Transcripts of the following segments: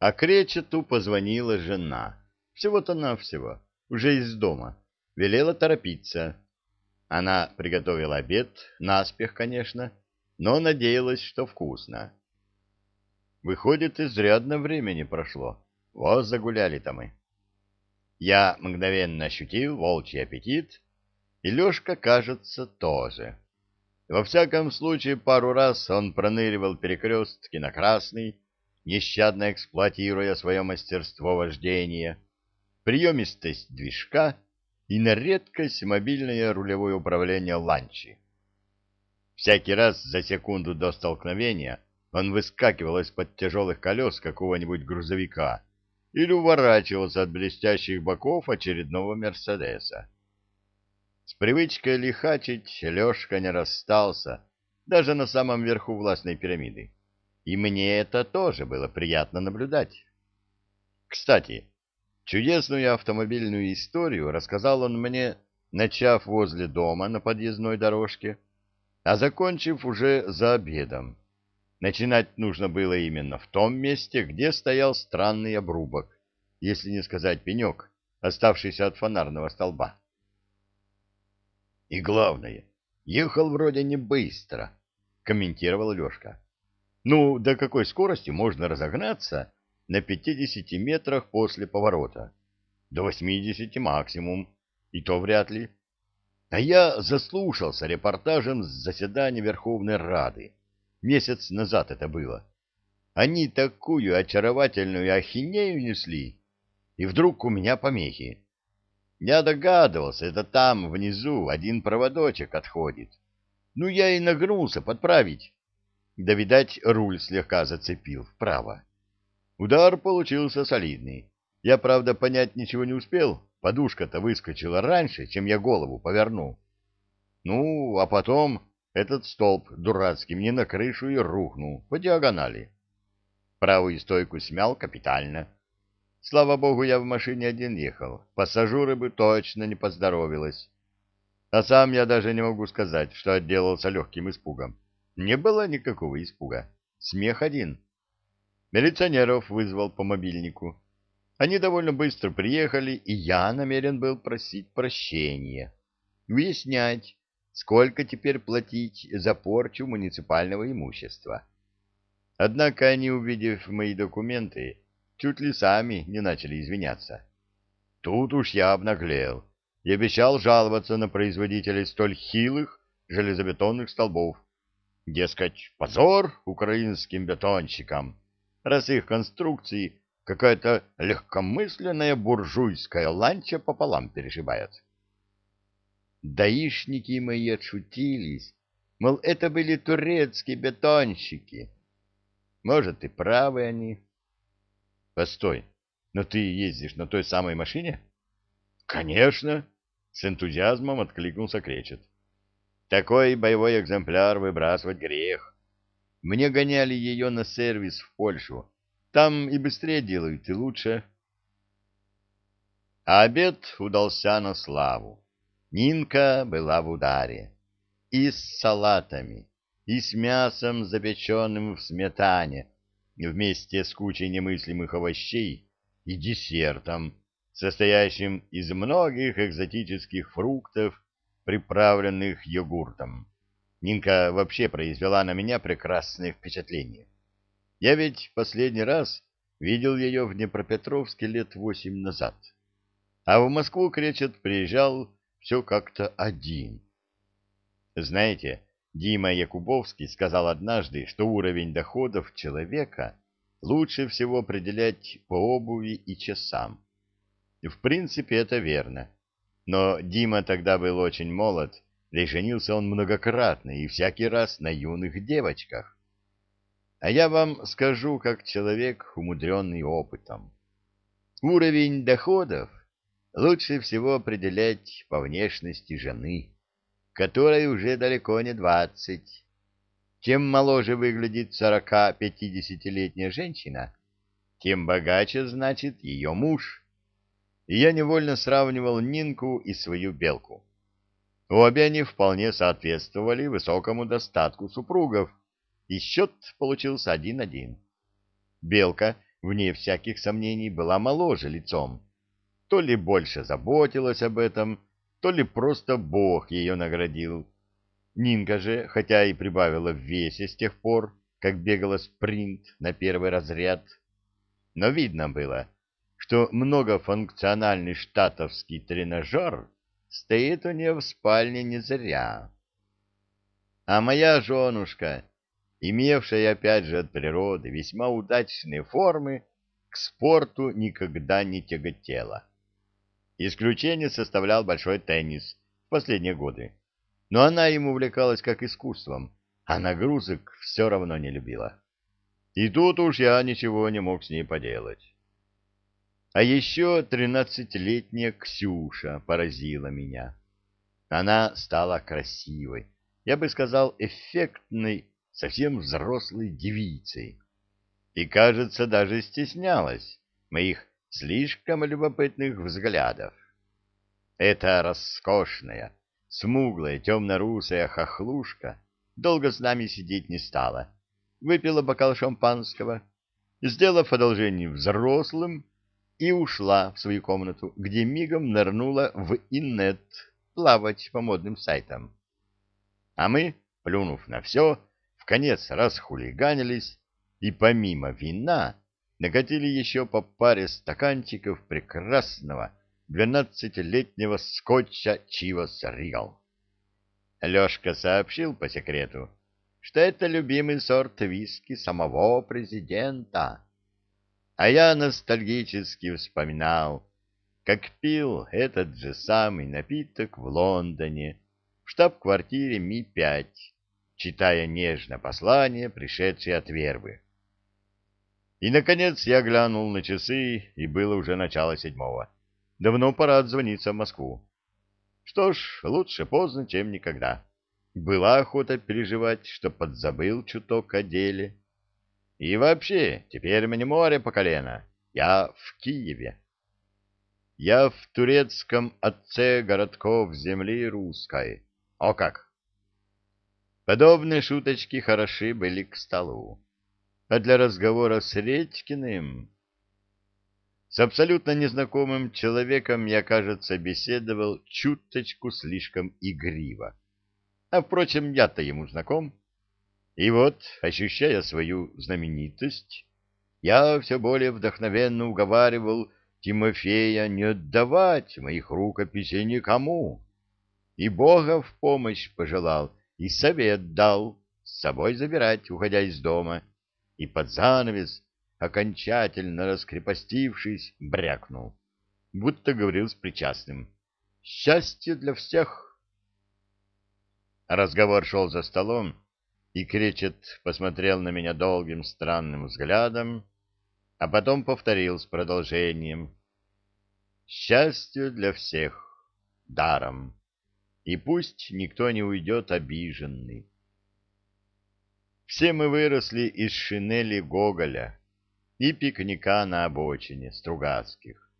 А Кречету позвонила жена. Всего-то навсего, уже из дома. Велела торопиться. Она приготовила обед, наспех, конечно, но надеялась, что вкусно. Выходит, изрядно времени прошло. Вот загуляли-то мы. Я мгновенно ощутил волчий аппетит, и Лешка, кажется, тоже. Во всяком случае, пару раз он проныривал перекрестки на красный, нещадно эксплуатируя свое мастерство вождения, приемистость движка и на редкость мобильное рулевое управление ланчи. Всякий раз за секунду до столкновения он выскакивал из-под тяжелых колес какого-нибудь грузовика или уворачивался от блестящих боков очередного «Мерседеса». С привычкой лихачить Лешка не расстался, даже на самом верху властной пирамиды. И мне это тоже было приятно наблюдать. Кстати, чудесную автомобильную историю рассказал он мне, начав возле дома на подъездной дорожке, а закончив уже за обедом. Начинать нужно было именно в том месте, где стоял странный обрубок, если не сказать пенек, оставшийся от фонарного столба. И главное, ехал вроде не быстро, комментировал Лешка. Ну, до какой скорости можно разогнаться на 50 метрах после поворота? До 80 максимум, и то вряд ли. А я заслушался репортажем с заседания Верховной Рады Месяц назад это было. Они такую очаровательную ахинею несли, и вдруг у меня помехи. Я догадывался, это там, внизу, один проводочек отходит. Ну, я и нагнулся подправить. Да, видать, руль слегка зацепил вправо. Удар получился солидный. Я, правда, понять ничего не успел. Подушка-то выскочила раньше, чем я голову повернул. Ну, а потом этот столб дурацкий мне на крышу и рухнул по диагонали. Правую стойку смял капитально. Слава богу, я в машине один ехал. Пассажиры бы точно не поздоровилось. А сам я даже не могу сказать, что отделался легким испугом. Не было никакого испуга. Смех один. Милиционеров вызвал по мобильнику. Они довольно быстро приехали, и я намерен был просить прощения. Выяснять, сколько теперь платить за порчу муниципального имущества. Однако они, увидев мои документы, чуть ли сами не начали извиняться. Тут уж я обнаглел и обещал жаловаться на производителей столь хилых железобетонных столбов. Дескать, позор украинским бетонщикам, раз их конструкции какая-то легкомысленная буржуйская ланча пополам перешибает. Даишники мои отшутились, мол, это были турецкие бетонщики. Может, и правы они. Постой, но ты ездишь на той самой машине? Конечно, с энтузиазмом откликнулся Кречет. Такой боевой экземпляр выбрасывать грех. Мне гоняли ее на сервис в Польшу. Там и быстрее делают, и лучше. А обед удался на славу. Нинка была в ударе. И с салатами, и с мясом, запеченным в сметане, вместе с кучей немыслимых овощей, и десертом, состоящим из многих экзотических фруктов, приправленных йогуртом. Нинка вообще произвела на меня прекрасное впечатление. Я ведь последний раз видел ее в Днепропетровске лет восемь назад. А в Москву Кречет приезжал все как-то один. Знаете, Дима Якубовский сказал однажды, что уровень доходов человека лучше всего определять по обуви и часам. В принципе, это верно. Но Дима тогда был очень молод, да и женился он многократно и всякий раз на юных девочках. А я вам скажу, как человек, умудренный опытом. Уровень доходов лучше всего определять по внешности жены, которой уже далеко не двадцать. Чем моложе выглядит сорока-пятидесятилетняя женщина, тем богаче, значит, ее муж. И я невольно сравнивал Нинку и свою белку. Обе они вполне соответствовали высокому достатку супругов, и счет получился один-один. Белка вне всяких сомнений, была моложе лицом. То ли больше заботилась об этом, то ли просто Бог ее наградил. Нинка же, хотя и прибавила в весе с тех пор, как бегала спринт на первый разряд, но видно было, что многофункциональный штатовский тренажер стоит у нее в спальне не зря. А моя женушка, имевшая опять же от природы весьма удачные формы, к спорту никогда не тяготела. Исключение составлял большой теннис в последние годы, но она им увлекалась как искусством, а нагрузок все равно не любила. И тут уж я ничего не мог с ней поделать. А еще тринадцатилетняя Ксюша поразила меня. Она стала красивой, я бы сказал, эффектной, совсем взрослой девицей. И, кажется, даже стеснялась моих слишком любопытных взглядов. Эта роскошная, смуглая, темно-русая хохлушка долго с нами сидеть не стала. Выпила бокал шампанского, сделав одолжение взрослым, и ушла в свою комнату, где мигом нырнула в инет плавать по модным сайтам. А мы, плюнув на все, в конец расхулиганились и помимо вина накатили еще по паре стаканчиков прекрасного двенадцатилетнего скотча Чивас Ригал. Лешка сообщил по секрету, что это любимый сорт виски самого президента. А я ностальгически вспоминал, как пил этот же самый напиток в Лондоне, в штаб-квартире Ми-5, читая нежно послание, пришедшее от Вербы. И, наконец, я глянул на часы, и было уже начало седьмого. Давно пора отзвониться в Москву. Что ж, лучше поздно, чем никогда. Была охота переживать, что подзабыл чуток о деле. И вообще, теперь мне море по колено. Я в Киеве. Я в турецком отце городков земли русской. О как! Подобные шуточки хороши были к столу. А для разговора с Редькиным... С абсолютно незнакомым человеком я, кажется, беседовал чуточку слишком игриво. А, впрочем, я-то ему знаком. И вот, ощущая свою знаменитость, я все более вдохновенно уговаривал Тимофея не отдавать моих рукописей никому. И Бога в помощь пожелал, и совет дал с собой забирать, уходя из дома. И под занавес, окончательно раскрепостившись, брякнул, будто говорил с причастным. «Счастье для всех!» Разговор шел за столом, и Кречет посмотрел на меня долгим странным взглядом, а потом повторил с продолжением. «Счастье для всех, даром, и пусть никто не уйдет обиженный». Все мы выросли из шинели Гоголя и пикника на обочине Стругацких,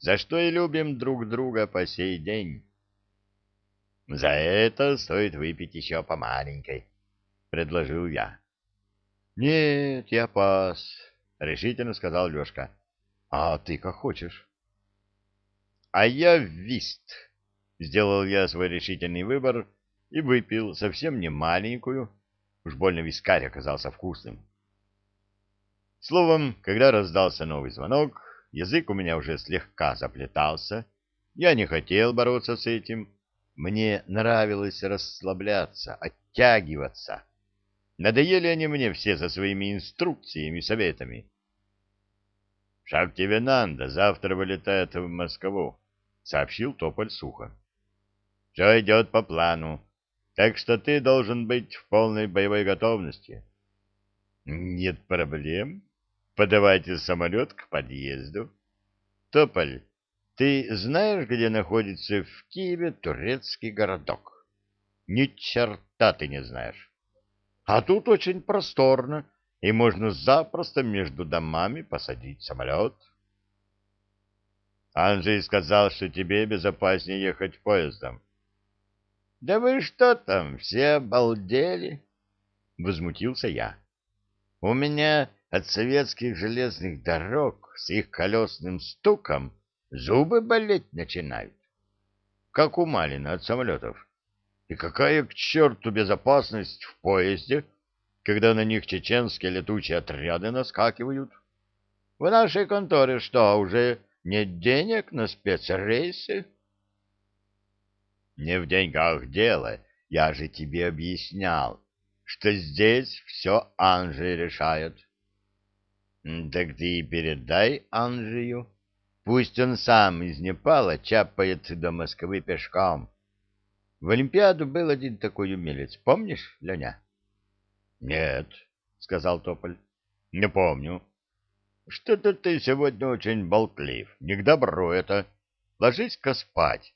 за что и любим друг друга по сей день. За это стоит выпить еще по маленькой, — предложил я. — Нет, я пас, — решительно сказал Лешка. — А ты как хочешь. — А я вист, — сделал я свой решительный выбор и выпил совсем не маленькую, уж больно вискарь оказался вкусным. Словом, когда раздался новый звонок, язык у меня уже слегка заплетался, я не хотел бороться с этим, мне нравилось расслабляться, оттягиваться. Надоели они мне все со своими инструкциями и советами. — Шаг тебе завтра вылетает в Москву, — сообщил Тополь сухо. — Все идет по плану, так что ты должен быть в полной боевой готовности. — Нет проблем. Подавайте самолет к подъезду. Тополь, ты знаешь, где находится в Киеве турецкий городок? Ни черта ты не знаешь. А тут очень просторно, и можно запросто между домами посадить самолет. Анжей сказал, что тебе безопаснее ехать поездом. — Да вы что там, все обалдели? — возмутился я. — У меня от советских железных дорог с их колесным стуком зубы болеть начинают. Как у Малина от самолетов. И какая к черту безопасность в поезде, когда на них чеченские летучие отряды наскакивают? В нашей конторе что, уже нет денег на спецрейсы? Не в деньгах дело, я же тебе объяснял, что здесь все Анжи решает. Так ты и передай Анжию, пусть он сам из Непала чапает до Москвы пешком. В Олимпиаду был один такой умелец, помнишь, Леня? — Нет, — сказал Тополь, — не помню. — Что-то ты сегодня очень болтлив, не к добру это. Ложись-ка спать,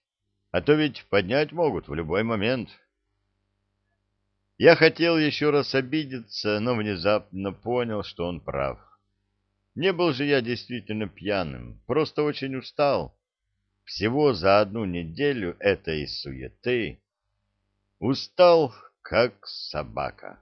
а то ведь поднять могут в любой момент. Я хотел еще раз обидеться, но внезапно понял, что он прав. Не был же я действительно пьяным, просто очень устал. Всего за одну неделю этой суеты устал, как собака.